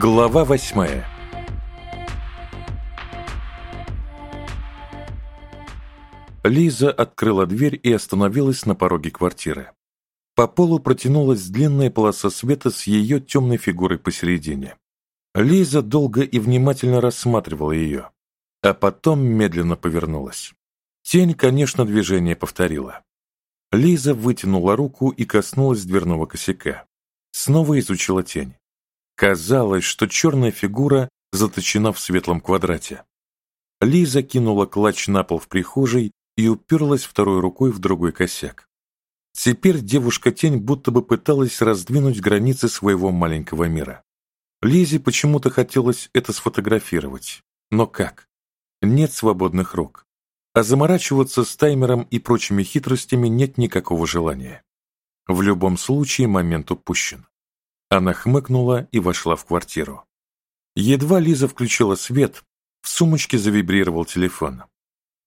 Глава восьмая Лиза открыла дверь и остановилась на пороге квартиры. По полу протянулась длинная полоса света с ее темной фигурой посередине. Лиза долго и внимательно рассматривала ее, а потом медленно повернулась. Тень, конечно, движение повторила. Лиза вытянула руку и коснулась дверного косяка. Снова изучила тень. Казалось, что черная фигура заточена в светлом квадрате. Лиза кинула клатч на пол в прихожей и уперлась второй рукой в другой косяк. Теперь девушка-тень будто бы пыталась раздвинуть границы своего маленького мира. Лизе почему-то хотелось это сфотографировать. Но как? Нет свободных рук. А заморачиваться с таймером и прочими хитростями нет никакого желания. В любом случае момент упущен. Она хмыкнула и вошла в квартиру. Едва Лиза включила свет, в сумочке завибрировал телефон.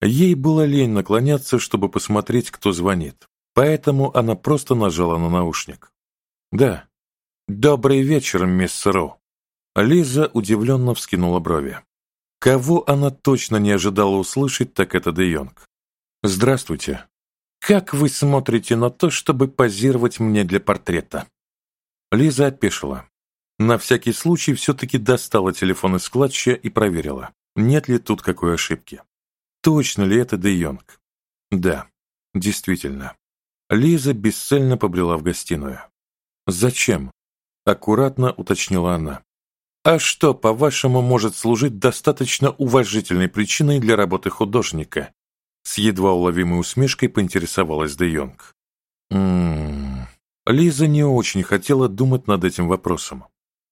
Ей было лень наклоняться, чтобы посмотреть, кто звонит, поэтому она просто нажала на наушник. «Да». «Добрый вечер, мисс Роу». Лиза удивленно вскинула брови. Кого она точно не ожидала услышать, так это Де Йонг. «Здравствуйте. Как вы смотрите на то, чтобы позировать мне для портрета?» Лиза опешила. На всякий случай все-таки достала телефон из клатча и проверила, нет ли тут какой ошибки. Точно ли это Де Йонг? Да, действительно. Лиза бесцельно побрела в гостиную. «Зачем?» – аккуратно уточнила она. «А что, по-вашему, может служить достаточно уважительной причиной для работы художника?» С едва уловимой усмешкой поинтересовалась Де Йонг. «М-м-м...» Лиза не очень хотела думать над этим вопросом.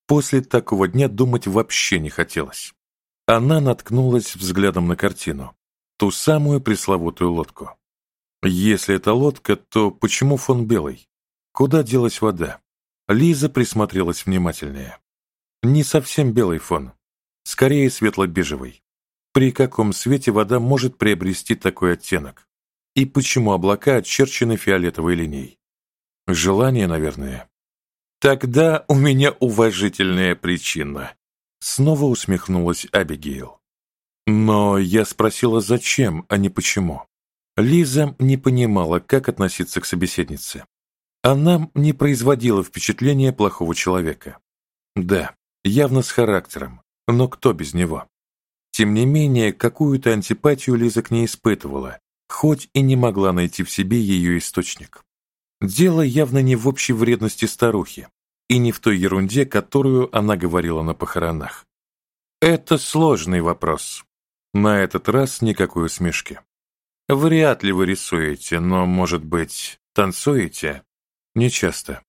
После такого дня думать вообще не хотелось. Она наткнулась взглядом на картину. Ту самую пресловутую лодку. Если это лодка, то почему фон белый? Куда делась вода? Лиза присмотрелась внимательнее. Не совсем белый фон. Скорее светло-бежевый. При каком свете вода может приобрести такой оттенок? И почему облака очерчены фиолетовой линией? Желание, наверное. Тогда у меня уважительная причина. Снова усмехнулась Абигейл. Но я спросила, зачем, а не почему. Лиза не понимала, как относиться к собеседнице. Она не производила впечатления плохого человека. Да, явно с характером, но кто без него? Тем не менее, какую-то антипатию Лиза к ней испытывала, хоть и не могла найти в себе ее источник. Дело явно не в общей вредности старухи и не в той ерунде, которую она говорила на похоронах. Это сложный вопрос. На этот раз никакой усмешки. Вряд ли вы рисуете, но, может быть, танцуете? Не часто.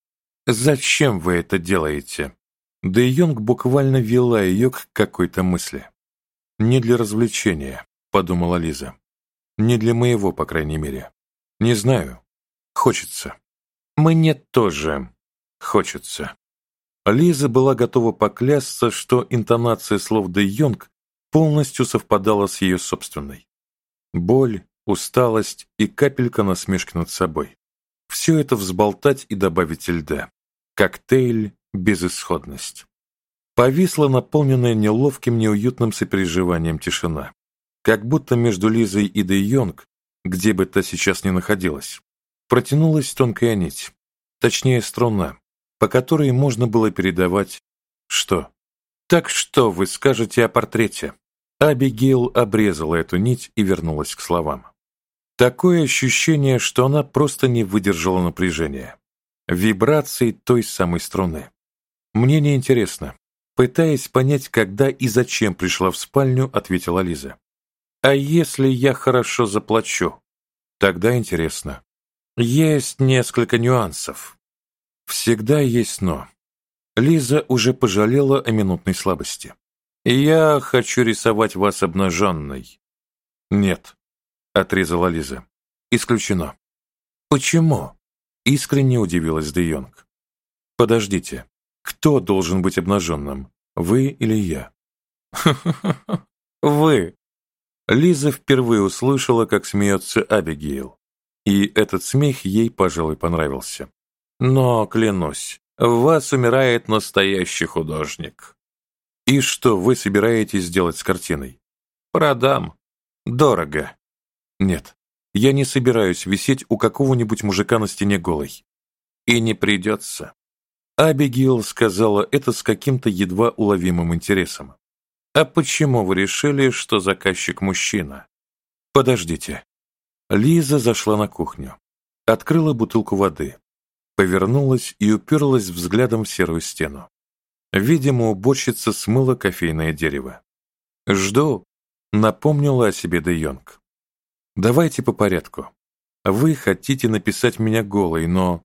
Зачем вы это делаете? Да Йонг буквально вела ее к какой-то мысли. «Не для развлечения», — подумала Лиза. «Не для моего, по крайней мере. Не знаю. Хочется». Мне тоже хочется. Лиза была готова поклясться, что интонация слов Де Йонг полностью совпадала с ее собственной. Боль, усталость и капелька насмешки над собой. Все это взболтать и добавить льда. Коктейль, безысходность. Повисла наполненная неловким, неуютным сопереживанием тишина. Как будто между Лизой и Де Йонг, где бы та сейчас ни находилась, протянулась тонкая нить, точнее струна, по которой можно было передавать что? Так что вы скажете о портрете? Абигейл обрезала эту нить и вернулась к словам. Такое ощущение, что она просто не выдержала напряжения. Вибрации той самой струны. Мне не интересно. Пытаясь понять, когда и зачем пришла в спальню, ответила Лиза. А если я хорошо заплачу? Тогда интересно. Есть несколько нюансов. Всегда есть «но». Лиза уже пожалела о минутной слабости. «Я хочу рисовать вас обнаженной». «Нет», — отрезала Лиза. «Исключено». «Почему?» — искренне удивилась Де. «Подождите, кто должен быть обнаженным, вы или я?» «Вы!» Лиза впервые услышала, как смеется Абигейл. И этот смех ей, пожалуй, понравился. Но, клянусь, в вас умирает настоящий художник. И что вы собираетесь сделать с картиной? Продам. Дорого. Нет, я не собираюсь висеть у какого-нибудь мужика на стене голой. И не придется. Абигейл сказала это с каким-то едва уловимым интересом. «А почему вы решили, что заказчик мужчина?» «Подождите». Лиза зашла на кухню, открыла бутылку воды, повернулась и уперлась взглядом в серую стену. Видимо, уборщица смыла кофейное дерево. «Жду», — напомнила о себе Де Йонг. «Давайте по порядку. Вы хотите написать меня голой, но...»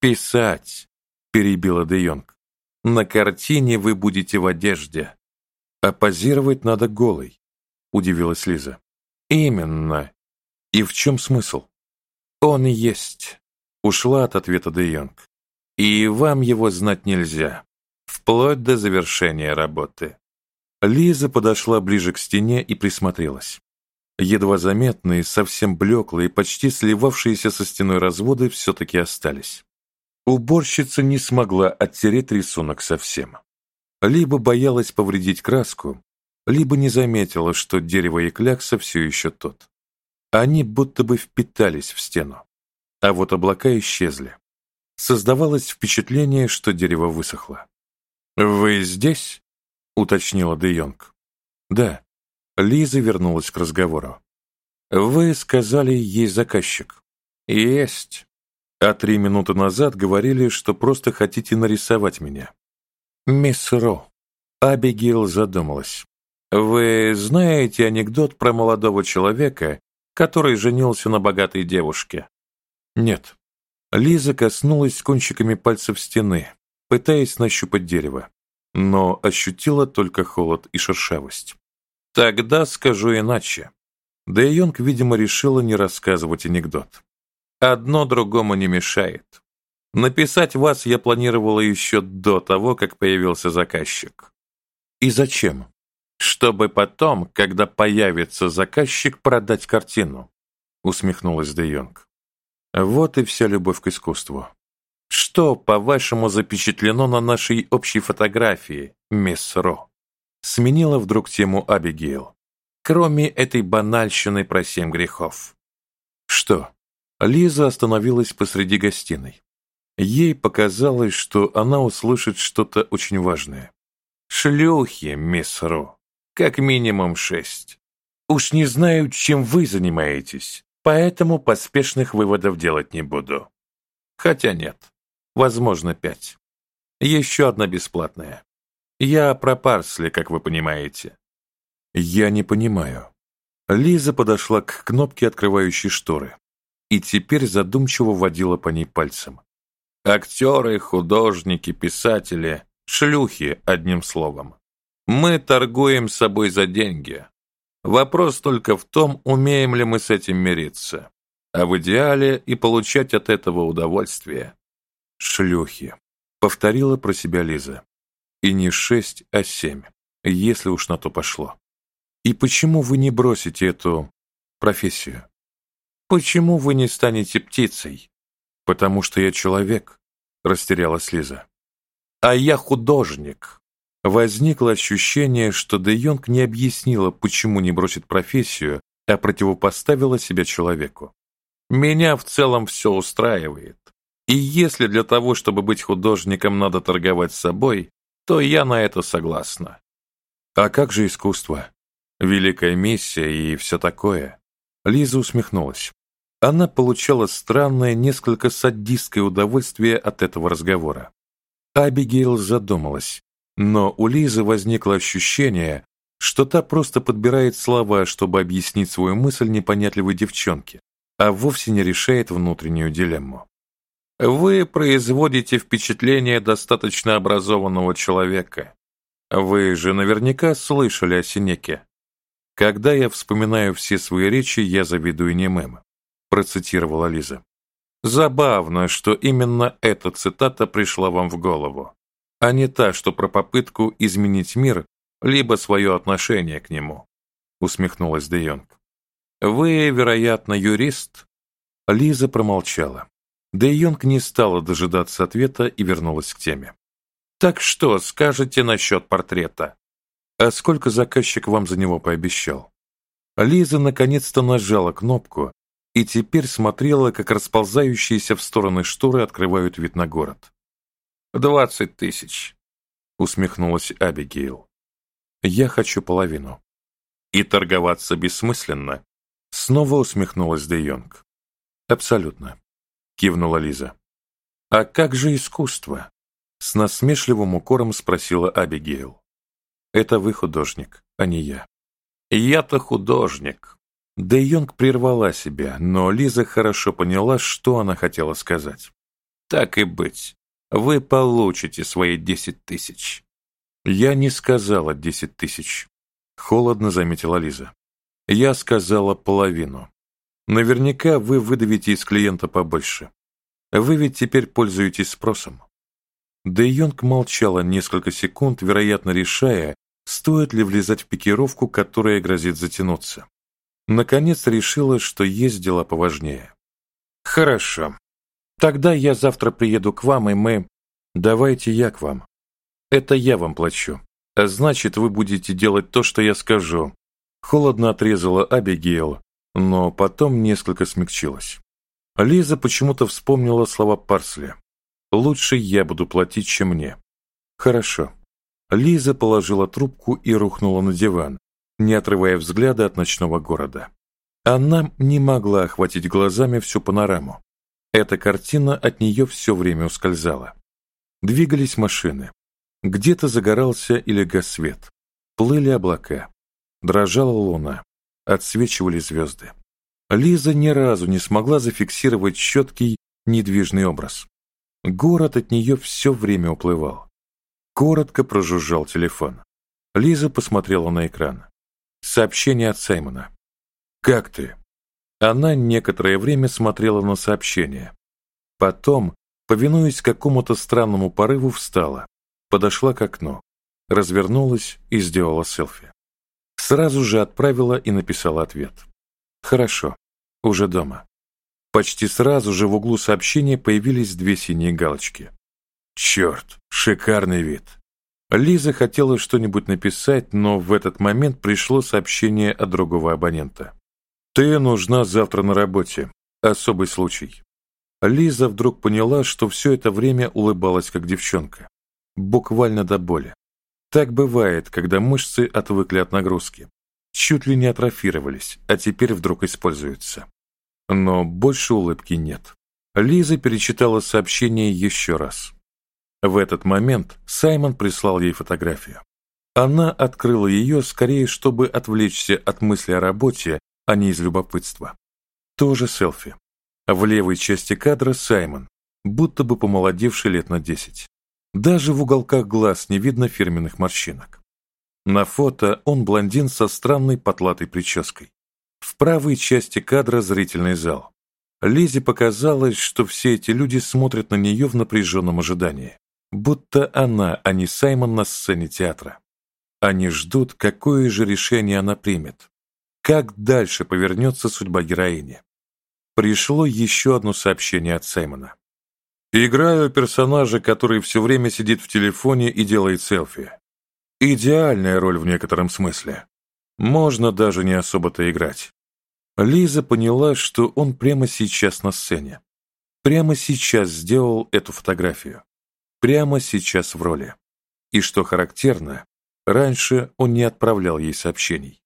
«Писать», — перебила Де Йонг. «На картине вы будете в одежде, а позировать надо голой», — удивилась Лиза. «Именно. И в чем смысл?» «Он есть», — ушла от ответа Де Йонг. «И вам его знать нельзя, вплоть до завершения работы». Лиза подошла ближе к стене и присмотрелась. Едва заметные, совсем блеклые, почти сливавшиеся со стеной разводы все-таки остались. Уборщица не смогла оттереть рисунок совсем. Либо боялась повредить краску, либо не заметила, что дерево и клякса все еще тот. Они будто бы впитались в стену. А вот облака исчезли. Создавалось впечатление, что дерево высохло. «Вы здесь?» — уточнила Де Йонг. «Да». Лиза вернулась к разговору. «Вы сказали, есть заказчик». «Есть». А три минуты назад говорили, что просто хотите нарисовать меня. Мисс Ро. Абигейл задумалась. Вы знаете анекдот про молодого человека, который женился на богатой девушке? Нет. Лиза коснулась кончиками пальцев стены, пытаясь нащупать дерево, но ощутила только холод и шершавость. Тогда скажу иначе. Де Йонг, видимо, решила не рассказывать анекдот. Одно другому не мешает. Написать вас я планировала еще до того, как появился заказчик. И зачем? Чтобы потом, когда появится заказчик, продать картину, усмехнулась Де Йонг. Вот и вся любовь к искусству. Что, по-вашему, запечатлено на нашей общей фотографии, мисс Ро? Сменила вдруг тему Абигейл. Кроме этой банальщины про семь грехов. Что? Лиза остановилась посреди гостиной. Ей показалось, что она услышит что-то очень важное. «Шлюхи, мисс Ро. Как минимум шесть. Уж не знаю, чем вы занимаетесь, поэтому поспешных выводов делать не буду. Хотя нет, возможно, пять. Еще одна бесплатная. Я про парсли, как вы понимаете». «Я не понимаю». Лиза подошла к кнопке, открывающей шторы и теперь задумчиво водила по ней пальцем. Актеры, художники, писатели, шлюхи, одним словом. Мы торгуем собой за деньги. Вопрос только в том, умеем ли мы с этим мириться. А в идеале и получать от этого удовольствие. Шлюхи. Повторила про себя Лиза. И не шесть, а семь, если уж на то пошло. И почему вы не бросите эту профессию? «Почему вы не станете птицей?» «Потому что я человек», — растерялась Лиза. «А я художник». Возникло ощущение, что Де Йонг не объяснила, почему не бросит профессию, а противопоставила себя человеку. «Меня в целом все устраивает. И если для того, чтобы быть художником, надо торговать собой, то я на это согласна». «А как же искусство? Великая миссия и все такое?» Лиза усмехнулась. Она получала странное, несколько садистское удовольствие от этого разговора. Абигейл задумалась, но у Лизы возникло ощущение, что та просто подбирает слова, чтобы объяснить свою мысль непонятливой девчонке, а вовсе не решает внутреннюю дилемму. Вы производите впечатление достаточно образованного человека. Вы же наверняка слышали о Синеке. Когда я вспоминаю все свои речи, я завидую немым процитировала Лиза. Забавно, что именно эта цитата пришла вам в голову, а не та, что про попытку изменить мир, либо свое отношение к нему, усмехнулась Де Йонг. Вы, вероятно, юрист? Лиза промолчала. Де Йонг не стала дожидаться ответа и вернулась к теме. Так что скажете насчет портрета? А сколько заказчик вам за него пообещал? Лиза наконец-то нажала кнопку и теперь смотрела, как расползающиеся в стороны шторы открывают вид на город. «Двадцать тысяч», — усмехнулась Абигейл. «Я хочу половину». «И торговаться бессмысленно?» Снова усмехнулась Де Йонг. «Абсолютно», — кивнула Лиза. «А как же искусство?» С насмешливым укором спросила Абигейл. «Это вы художник, а не я». «Я-то художник». Де Йонг прервала себя, но Лиза хорошо поняла, что она хотела сказать. «Так и быть. Вы получите свои десять тысяч». «Я не сказала десять тысяч», — холодно заметила Лиза. «Я сказала половину. Наверняка вы выдавите из клиента побольше. Вы ведь теперь пользуетесь спросом». Де Йонг молчала несколько секунд, вероятно, решая, стоит ли влезать в пикировку, которая грозит затянуться. Наконец решила, что есть дела поважнее. «Хорошо. Тогда я завтра приеду к вам, и мы...» «Давайте я к вам. Это я вам плачу. А значит, вы будете делать то, что я скажу». Холодно отрезала Абигейл, но потом несколько смягчилась. Лиза почему-то вспомнила слова Парсли. «Лучше я буду платить, чем мне». «Хорошо». Лиза положила трубку и рухнула на диван, не отрывая взгляда от ночного города. Она не могла охватить глазами всю панораму. Эта картина от нее все время ускользала. Двигались машины. Где-то загорался или гас свет. Плыли облака. Дрожала луна. Отсвечивали звезды. Лиза ни разу не смогла зафиксировать четкий, недвижный образ. Город от нее все время уплывал. Коротко прожужжал телефон. Лиза посмотрела на экран. Сообщение от Саймона. «Как ты?» Она некоторое время смотрела на сообщение. Потом, повинуясь какому-то странному порыву, встала, подошла к окну, развернулась и сделала селфи. Сразу же отправила и написала ответ. «Хорошо, уже дома». Почти сразу же в углу сообщения появились две синие галочки. «Черт, шикарный вид!» Лиза хотела что-нибудь написать, но в этот момент пришло сообщение от другого абонента. «Ты нужна завтра на работе. Особый случай». Лиза вдруг поняла, что все это время улыбалась как девчонка. Буквально до боли. Так бывает, когда мышцы отвыкли от нагрузки. Чуть ли не атрофировались, а теперь вдруг используются. Но больше улыбки нет. Лиза перечитала сообщение еще раз. В этот момент Саймон прислал ей фотографию. Она открыла ее скорее, чтобы отвлечься от мысли о работе, а не из любопытства. Тоже селфи. В левой части кадра Саймон, будто бы помолодевший лет на десять. Даже в уголках глаз не видно фирменных морщинок. На фото он блондин со странной потлатой прической. В правой части кадра зрительный зал. Лизе показалось, что все эти люди смотрят на нее в напряженном ожидании будто она, а не Саймон на сцене театра. Они ждут, какое же решение она примет. Как дальше повернется судьба героини. Пришло еще одно сообщение от Саймона. Играю персонажа, который все время сидит в телефоне и делает селфи. Идеальная роль в некотором смысле. Можно даже не особо-то играть. Лиза поняла, что он прямо сейчас на сцене. Прямо сейчас сделал эту фотографию прямо сейчас в роли. И что характерно, раньше он не отправлял ей сообщений.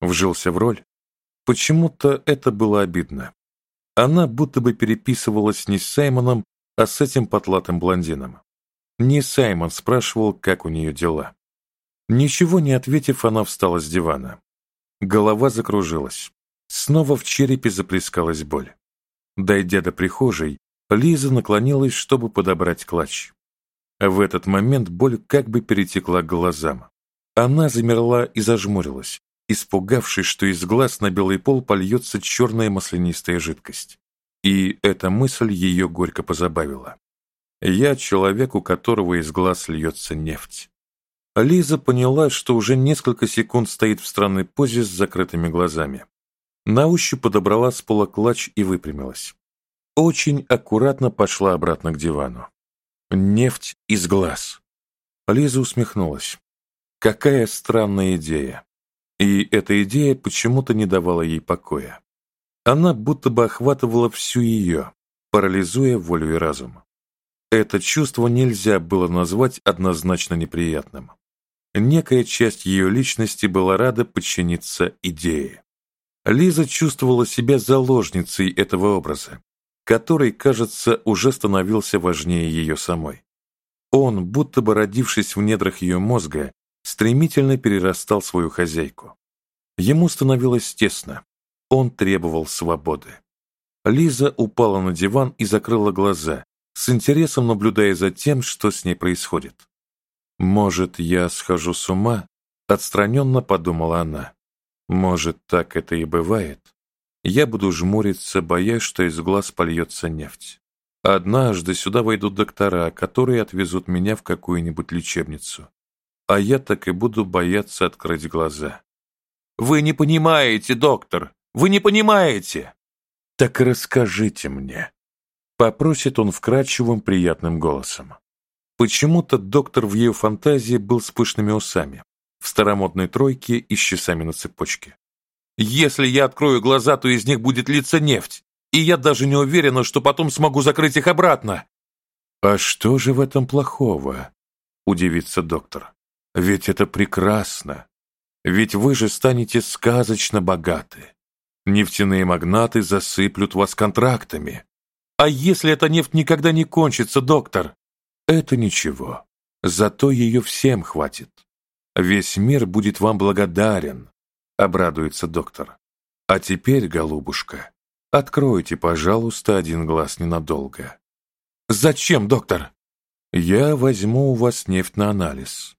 Вжился в роль. Почему-то это было обидно. Она будто бы переписывалась не с Саймоном, а с этим потлатым блондином. Не Саймон спрашивал, как у нее дела. Ничего не ответив, она встала с дивана. Голова закружилась. Снова в черепе заплескалась боль. Дойдя до прихожей, Лиза наклонилась, чтобы подобрать клатч. В этот момент боль как бы перетекла к глазам. Она замерла и зажмурилась, испугавшись, что из глаз на белый пол польется черная маслянистая жидкость. И эта мысль ее горько позабавила. Я человек, у которого из глаз льется нефть. Лиза поняла, что уже несколько секунд стоит в странной позе с закрытыми глазами. На ощупь подобрала с пола клатч и выпрямилась. Очень аккуратно пошла обратно к дивану. Нефть из глаз. Лиза усмехнулась. Какая странная идея. И эта идея почему-то не давала ей покоя. Она будто бы охватывала всю ее, парализуя волю и разум. Это чувство нельзя было назвать однозначно неприятным. Некая часть ее личности была рада подчиниться идее. Лиза чувствовала себя заложницей этого образа, который, кажется, уже становился важнее ее самой. Он, будто бы родившись в недрах ее мозга, стремительно перерастал свою хозяйку. Ему становилось тесно. Он требовал свободы. Лиза упала на диван и закрыла глаза, с интересом наблюдая за тем, что с ней происходит. «Может, я схожу с ума?» — отстраненно подумала она. «Может, так это и бывает? Я буду жмуриться, боясь, что из глаз польется нефть. Однажды сюда войдут доктора, которые отвезут меня в какую-нибудь лечебницу. А я так и буду бояться открыть глаза. «Вы не понимаете, доктор! Вы не понимаете!» «Так расскажите мне!» Попросит он вкрадчивым приятным голосом. Почему-то доктор в ее фантазии был с пышными усами, в старомодной тройке и с часами на цепочке. «Если я открою глаза, то из них будет литься нефть, и я даже не уверена, что потом смогу закрыть их обратно». «А что же в этом плохого?» – удивится доктор. «Ведь это прекрасно. Ведь вы же станете сказочно богаты. Нефтяные магнаты засыплют вас контрактами. А если эта нефть никогда не кончится, доктор? Это ничего. Зато ее всем хватит. Весь мир будет вам благодарен, обрадуется доктор. А теперь, голубушка, Откройте, пожалуйста, один глаз ненадолго. Зачем, доктор? Я возьму у вас нефть на анализ.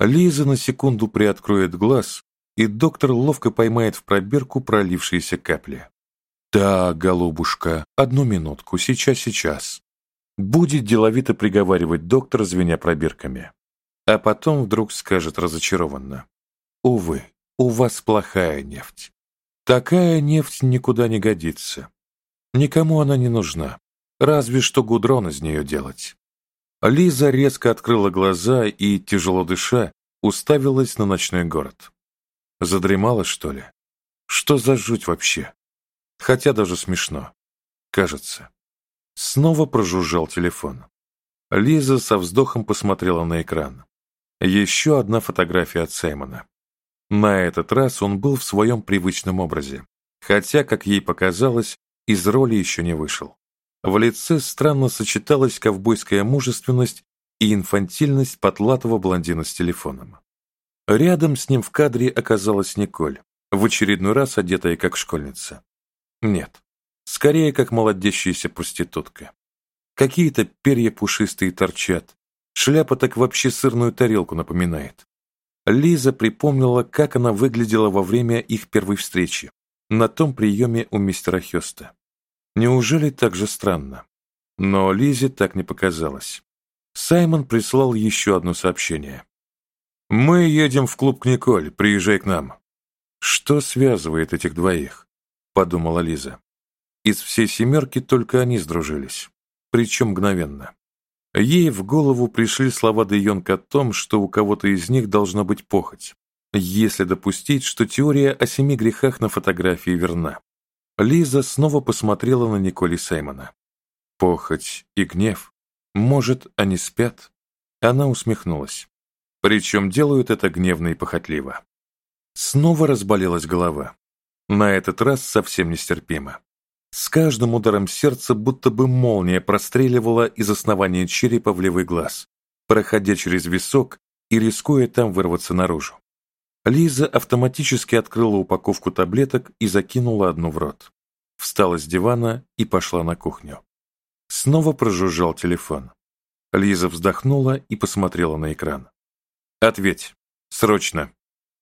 Лиза на секунду приоткроет глаз, и доктор ловко поймает в пробирку пролившиеся капли. «Да, голубушка, одну минутку, сейчас, сейчас». Будет деловито приговаривать доктор, звеня пробирками. А потом вдруг скажет разочарованно. «Увы, у вас плохая нефть. Такая нефть никуда не годится. Никому она не нужна. Разве что гудрон из нее делать. Лиза резко открыла глаза и, тяжело дыша, уставилась на ночной город. Задремала, что ли? Что за жуть вообще? Хотя даже смешно. Кажется. Снова прожужжал телефон. Лиза со вздохом посмотрела на экран. Еще одна фотография от Саймона. На этот раз он был в своем привычном образе, хотя, как ей показалось, из роли еще не вышел. В лице странно сочеталась ковбойская мужественность и инфантильность потлатого блондина с телефоном. Рядом с ним в кадре оказалась Николь, в очередной раз одетая как школьница. Нет, скорее как молодящаяся проститутка. Какие-то перья пушистые торчат, шляпа так вообще сырную тарелку напоминает. Лиза припомнила, как она выглядела во время их первой встречи, на том приеме у мистера Хёста. Неужели так же странно? Но Лизе так не показалось. Саймон прислал еще одно сообщение. «Мы едем в клуб к Николь, приезжай к нам». «Что связывает этих двоих?» – подумала Лиза. Из всей семерки только они сдружились, причем мгновенно. Ей в голову пришли слова Де Йонг о том, что у кого-то из них должна быть похоть, если допустить, что теория о семи грехах на фотографии верна. Лиза снова посмотрела на Николи Саймона. Похоть и гнев. Может, они спят? Она усмехнулась. Причем делают это гневно и похотливо. Снова разболелась голова. На этот раз совсем нестерпимо. С каждым ударом сердца будто бы молния простреливала из основания черепа в левый глаз, проходя через висок и рискуя там вырваться наружу. Лиза автоматически открыла упаковку таблеток и закинула одну в рот. Встала с дивана и пошла на кухню. Снова прожужжал телефон. Лиза вздохнула и посмотрела на экран. «Ответь. Срочно».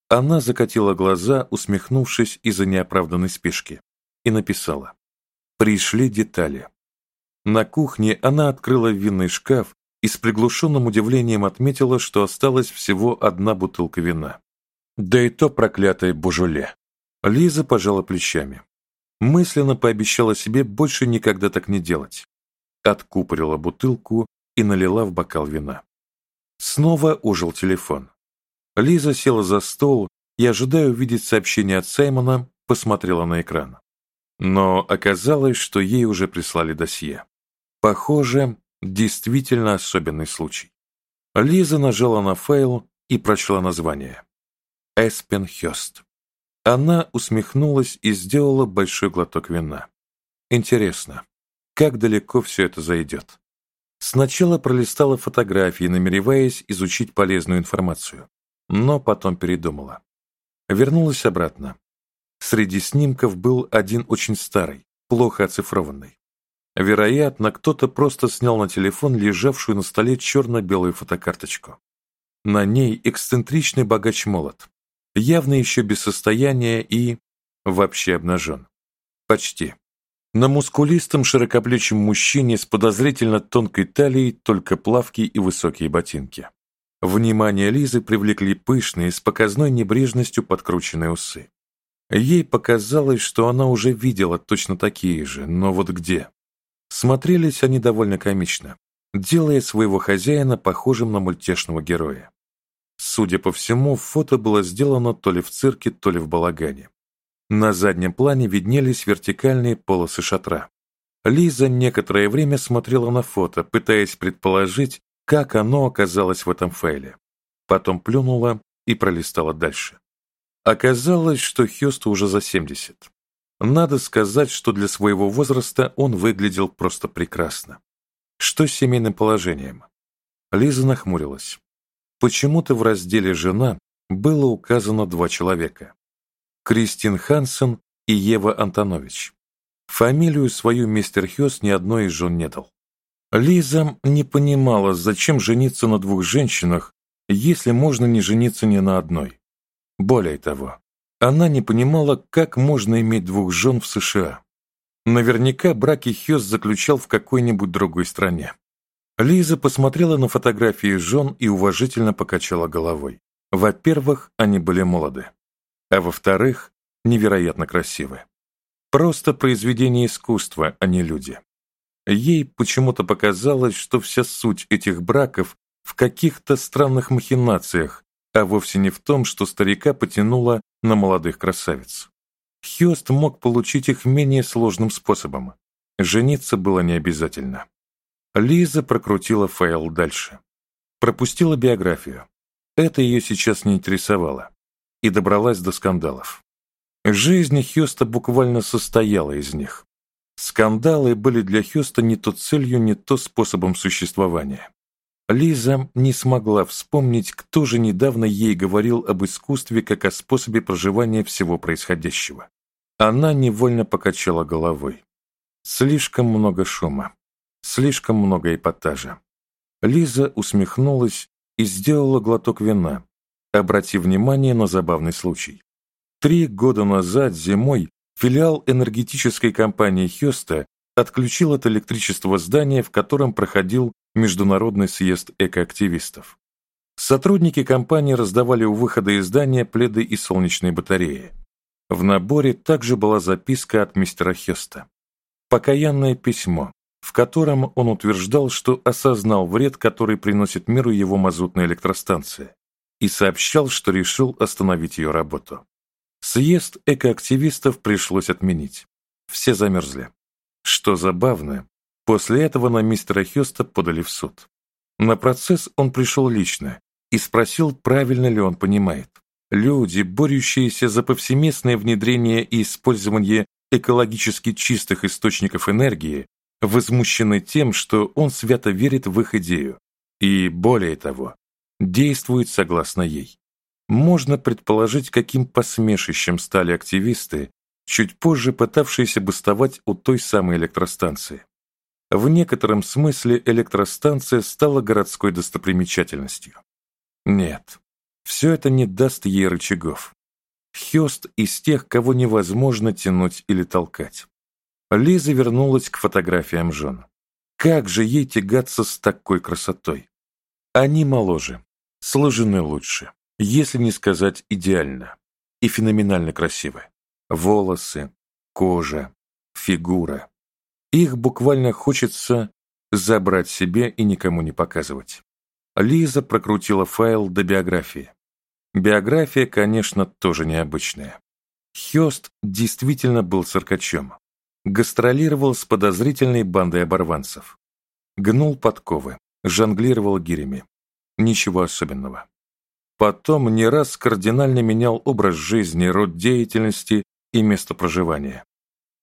Она закатила глаза, усмехнувшись из-за неоправданной спешки, и написала. Пришли детали. На кухне она открыла винный шкаф и с приглушенным удивлением отметила, что осталась всего одна бутылка вина. Да и то проклятое божоле. Лиза пожала плечами. Мысленно пообещала себе больше никогда так не делать. Откупорила бутылку и налила в бокал вина. Снова ужил телефон. Лиза села за стол и, ожидая увидеть сообщение от Саймона, посмотрела на экран. Но оказалось, что ей уже прислали досье. Похоже, действительно особенный случай. Лиза нажала на файл и прочла название. Эспен Хёст. Она усмехнулась и сделала большой глоток вина. Интересно, как далеко все это зайдет? Сначала пролистала фотографии, намереваясь изучить полезную информацию, но потом передумала. Вернулась обратно. Среди снимков был один очень старый, плохо оцифрованный. Вероятно, кто-то просто снял на телефон лежавшую на столе черно-белую фотокарточку. На ней эксцентричный богач-молот, явно еще без состояния и вообще обнажен. Почти. На мускулистом широкоплечем мужчине с подозрительно тонкой талией только плавки и высокие ботинки. Внимание Лизы привлекли пышные, с показной небрежностью подкрученные усы. Ей показалось, что она уже видела точно такие же, но вот где? Смотрелись они довольно комично, делая своего хозяина похожим на мультяшного героя. Судя по всему, фото было сделано то ли в цирке, то ли в балагане. На заднем плане виднелись вертикальные полосы шатра. Лиза некоторое время смотрела на фото, пытаясь предположить, как оно оказалось в этом файле. Потом плюнула и пролистала дальше. Оказалось, что Хёсту уже за 70. Надо сказать, что для своего возраста он выглядел просто прекрасно. Что с семейным положением? Лиза нахмурилась. Почему-то в разделе «Жена» было указано два человека. Кристин Хансен и Ева Антонович. Фамилию свою мистер Хёс ни одной из жен не дал. Лиза не понимала, зачем жениться на двух женщинах, если можно не жениться ни на одной. Более того, она не понимала, как можно иметь двух жен в США. Наверняка браки Хёс заключал в какой-нибудь другой стране. Лиза посмотрела на фотографии жен и уважительно покачала головой. Во-первых, они были молоды. А во-вторых, невероятно красивы. Просто произведение искусства, а не люди. Ей почему-то показалось, что вся суть этих браков в каких-то странных махинациях, а вовсе не в том, что старика потянуло на молодых красавиц. Хёст мог получить их менее сложным способом. Жениться было не обязательно. Лиза прокрутила файл дальше. Пропустила биографию. Это ее сейчас не интересовало. И добралась до скандалов. Жизнь Хёста буквально состояла из них. Скандалы были для Хёста не то целью, не то способом существования. Лиза не смогла вспомнить, кто же недавно ей говорил об искусстве как о способе проживания всего происходящего. Она невольно покачала головой. Слишком много шума. Слишком много эпатажа. Лиза усмехнулась и сделала глоток вина, обратив внимание на забавный случай. Три года назад, зимой, филиал энергетической компании Хёста отключил от электричества здание, в котором проходил международный съезд экоактивистов. Сотрудники компании раздавали у выхода из здания пледы и солнечные батареи. В наборе также была записка от мистера Хёста. Покаянное письмо, в котором он утверждал, что осознал вред, который приносит миру его мазутная электростанция, и сообщал, что решил остановить ее работу. Съезд экоактивистов пришлось отменить. Все замерзли. Что забавно, после этого на мистера Хёста подали в суд. На процесс он пришел лично и спросил, правильно ли он понимает. Люди, борющиеся за повсеместное внедрение и использование экологически чистых источников энергии, возмущены тем, что он свято верит в их идею и, более того, действует согласно ей. Можно предположить, каким посмешищем стали активисты, чуть позже пытавшиеся бастовать у той самой электростанции. В некотором смысле электростанция стала городской достопримечательностью. Нет, все это не даст ей рычагов. Хёст из тех, кого невозможно тянуть или толкать. Лиза вернулась к фотографиям жен. Как же ей тягаться с такой красотой? Они моложе, сложены лучше, если не сказать идеально, и феноменально красивы. Волосы, кожа, фигура. Их буквально хочется забрать себе и никому не показывать. Лиза прокрутила файл до биографии. Биография, конечно, тоже необычная. Хёст действительно был циркачом. Гастролировал с подозрительной бандой оборванцев. Гнул подковы, жонглировал гирями. Ничего особенного. Потом не раз кардинально менял образ жизни, род деятельности и место проживания.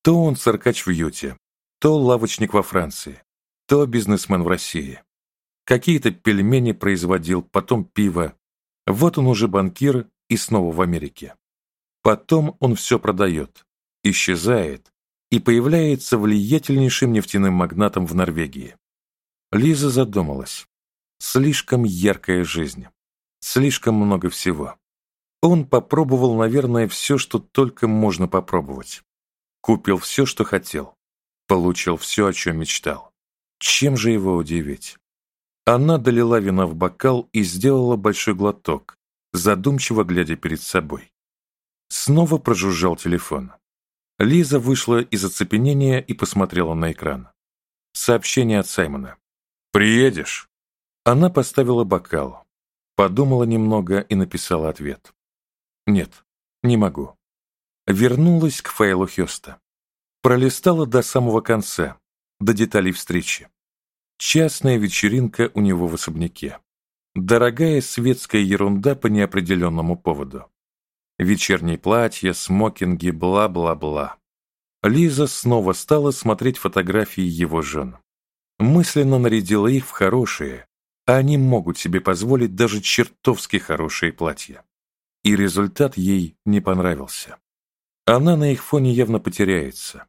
То он циркач в Юте, то лавочник во Франции, то бизнесмен в России. Какие-то пельмени производил, потом пиво. Вот он уже банкир и снова в Америке. Потом он все продает, исчезает и появляется влиятельнейшим нефтяным магнатом в Норвегии. Лиза задумалась. Слишком яркая жизнь. Слишком много всего. Он попробовал, наверное, все, что только можно попробовать. Купил все, что хотел. Получил все, о чем мечтал. Чем же его удивить? Она долила вина в бокал и сделала большой глоток, задумчиво глядя перед собой. Снова прожужжал телефон. Лиза вышла из оцепенения и посмотрела на экран. Сообщение от Саймона. «Приедешь?» Она поставила бокал, подумала немного и написала ответ. «Нет, не могу». Вернулась к файлу Хёста. Пролистала до самого конца, до деталей встречи. Частная вечеринка у него в особняке. Дорогая светская ерунда по неопределенному поводу. Вечерние платья, смокинги, бла-бла-бла. Лиза снова стала смотреть фотографии его жен. Мысленно нарядила их в хорошие, а они могут себе позволить даже чертовски хорошие платья. И результат ей не понравился. Она на их фоне явно потеряется.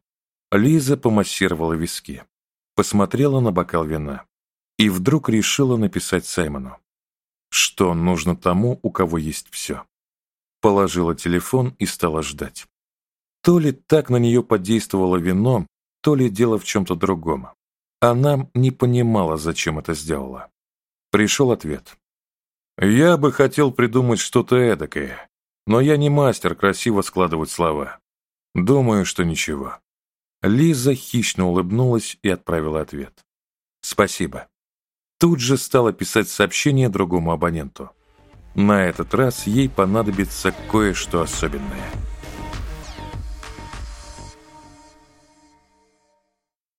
Лиза помассировала виски, посмотрела на бокал вина и вдруг решила написать Саймону, что нужно тому, у кого есть все. Положила телефон и стала ждать. То ли так на нее подействовало вино, то ли дело в чем-то другом. Она не понимала, зачем это сделала. Пришел ответ. «Я бы хотел придумать что-то эдакое, но я не мастер красиво складывать слова. Думаю, что ничего». Лиза хищно улыбнулась и отправила ответ. «Спасибо». Тут же стала писать сообщение другому абоненту. На этот раз ей понадобится кое-что особенное.